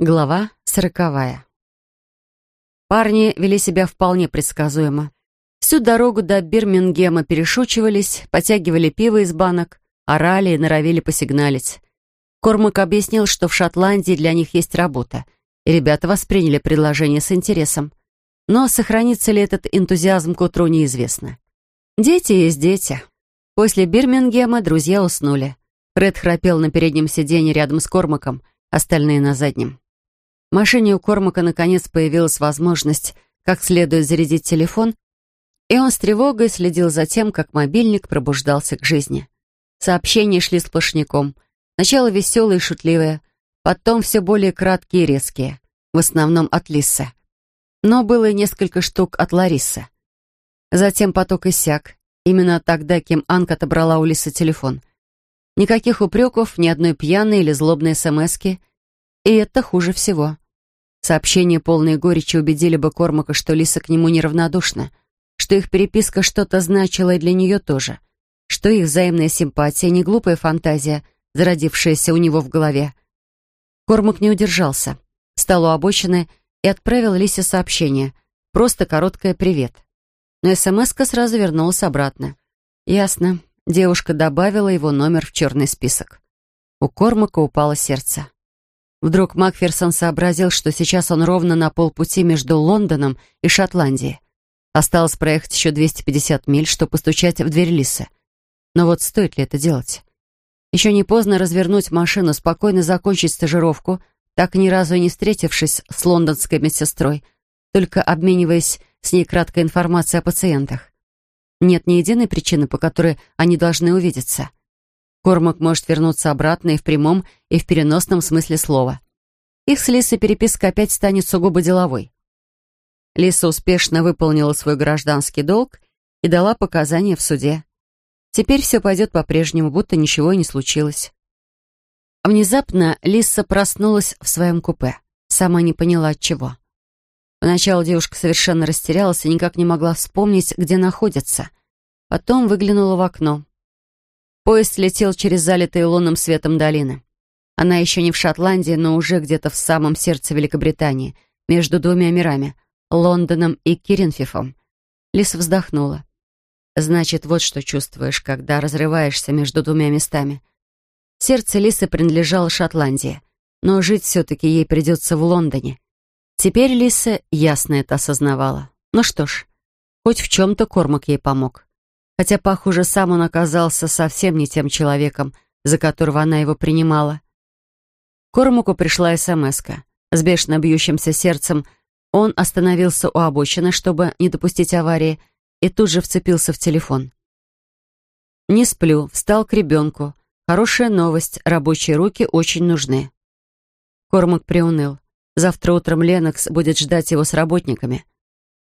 Глава сороковая. Парни вели себя вполне предсказуемо. Всю дорогу до Бирмингема перешучивались, потягивали пиво из банок, орали и норовили посигналить. Кормак объяснил, что в Шотландии для них есть работа, и ребята восприняли предложение с интересом. Но сохранится ли этот энтузиазм к утру, неизвестно. Дети есть дети. После Бирмингема друзья уснули. Фред храпел на переднем сиденье рядом с Кормаком, остальные на заднем. Машине у Кормака наконец появилась возможность как следует зарядить телефон, и он с тревогой следил за тем, как мобильник пробуждался к жизни. Сообщения шли сплошняком. Сначала веселые и шутливые, потом все более краткие и резкие, в основном от Лисы. Но было и несколько штук от Ларисы. Затем поток иссяк. Именно тогда Ким Анг отобрала у Лисы телефон. Никаких упреков, ни одной пьяной или злобной смски. И это хуже всего. Сообщения, полные горечи, убедили бы Кормака, что Лиса к нему неравнодушна, что их переписка что-то значила и для нее тоже, что их взаимная симпатия не глупая фантазия, зародившаяся у него в голове. Кормак не удержался, встал у обочины и отправил Лисе сообщение, просто короткое «привет». Но смс сразу вернулась обратно. Ясно, девушка добавила его номер в черный список. У Кормака упало сердце. Вдруг Макферсон сообразил, что сейчас он ровно на полпути между Лондоном и Шотландией. Осталось проехать еще 250 миль, чтобы постучать в дверь Лисы. Но вот стоит ли это делать? Еще не поздно развернуть машину, спокойно закончить стажировку, так ни разу и не встретившись с лондонской медсестрой, только обмениваясь с ней краткой информацией о пациентах. Нет ни единой причины, по которой они должны увидеться. Кормак может вернуться обратно и в прямом, и в переносном смысле слова. Их с Лисой переписка опять станет сугубо деловой. Лиса успешно выполнила свой гражданский долг и дала показания в суде. Теперь все пойдет по-прежнему, будто ничего и не случилось. Внезапно Лиса проснулась в своем купе. Сама не поняла от чего. Поначалу девушка совершенно растерялась и никак не могла вспомнить, где находится. Потом выглянула в окно. Поезд летел через залитые лунным светом долины. Она еще не в Шотландии, но уже где-то в самом сердце Великобритании, между двумя мирами — Лондоном и Киринфифом. Лиса вздохнула. «Значит, вот что чувствуешь, когда разрываешься между двумя местами». Сердце Лисы принадлежало Шотландии, но жить все-таки ей придется в Лондоне. Теперь Лиса ясно это осознавала. Ну что ж, хоть в чем-то Кормак ей помог хотя, похоже, сам он оказался совсем не тем человеком, за которого она его принимала. Кормуку пришла смс -ка. С бешено бьющимся сердцем он остановился у обочины, чтобы не допустить аварии, и тут же вцепился в телефон. «Не сплю, встал к ребенку. Хорошая новость, рабочие руки очень нужны». Кормак приуныл. Завтра утром Ленокс будет ждать его с работниками.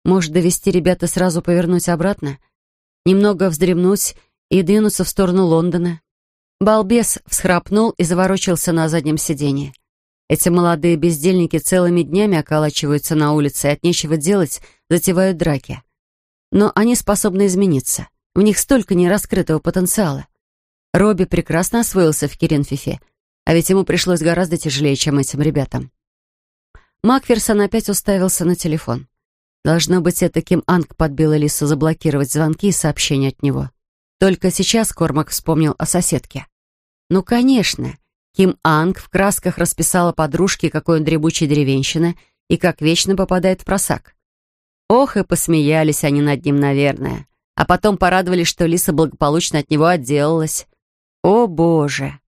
Может, довести ребята сразу повернуть обратно? Немного вздремнуть и двинуться в сторону Лондона. Балбес всхрапнул и заворочился на заднем сиденье. Эти молодые бездельники целыми днями околачиваются на улице и от нечего делать затевают драки. Но они способны измениться. В них столько нераскрытого потенциала. Робби прекрасно освоился в Киренфифе, а ведь ему пришлось гораздо тяжелее, чем этим ребятам. Макферсон опять уставился на телефон. Должно быть, это Ким Анг подбила Лису заблокировать звонки и сообщения от него. Только сейчас Кормак вспомнил о соседке. Ну, конечно, Ким Анг в красках расписала подружке, какой он дребучий деревенщина и как вечно попадает в просак. Ох, и посмеялись они над ним, наверное. А потом порадовались, что Лиса благополучно от него отделалась. О, боже!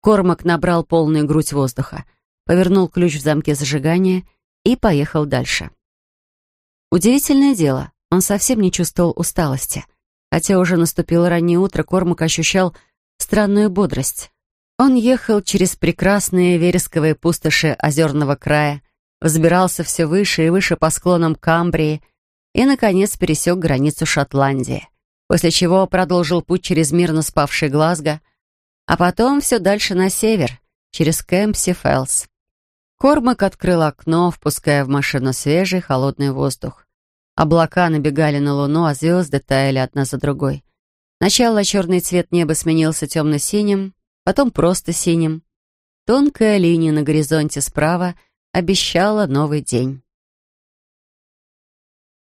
Кормак набрал полную грудь воздуха, повернул ключ в замке зажигания и поехал дальше. Удивительное дело, он совсем не чувствовал усталости. Хотя уже наступило раннее утро, Кормак ощущал странную бодрость. Он ехал через прекрасные вересковые пустоши озерного края, взбирался все выше и выше по склонам Камбрии и, наконец, пересек границу Шотландии, после чего продолжил путь через мирно спавший Глазго, а потом все дальше на север, через Кэмпси-Феллс. Кормак открыл окно, впуская в машину свежий холодный воздух. Облака набегали на луну, а звезды таяли одна за другой. Сначала черный цвет неба сменился темно-синим, потом просто синим. Тонкая линия на горизонте справа обещала новый день.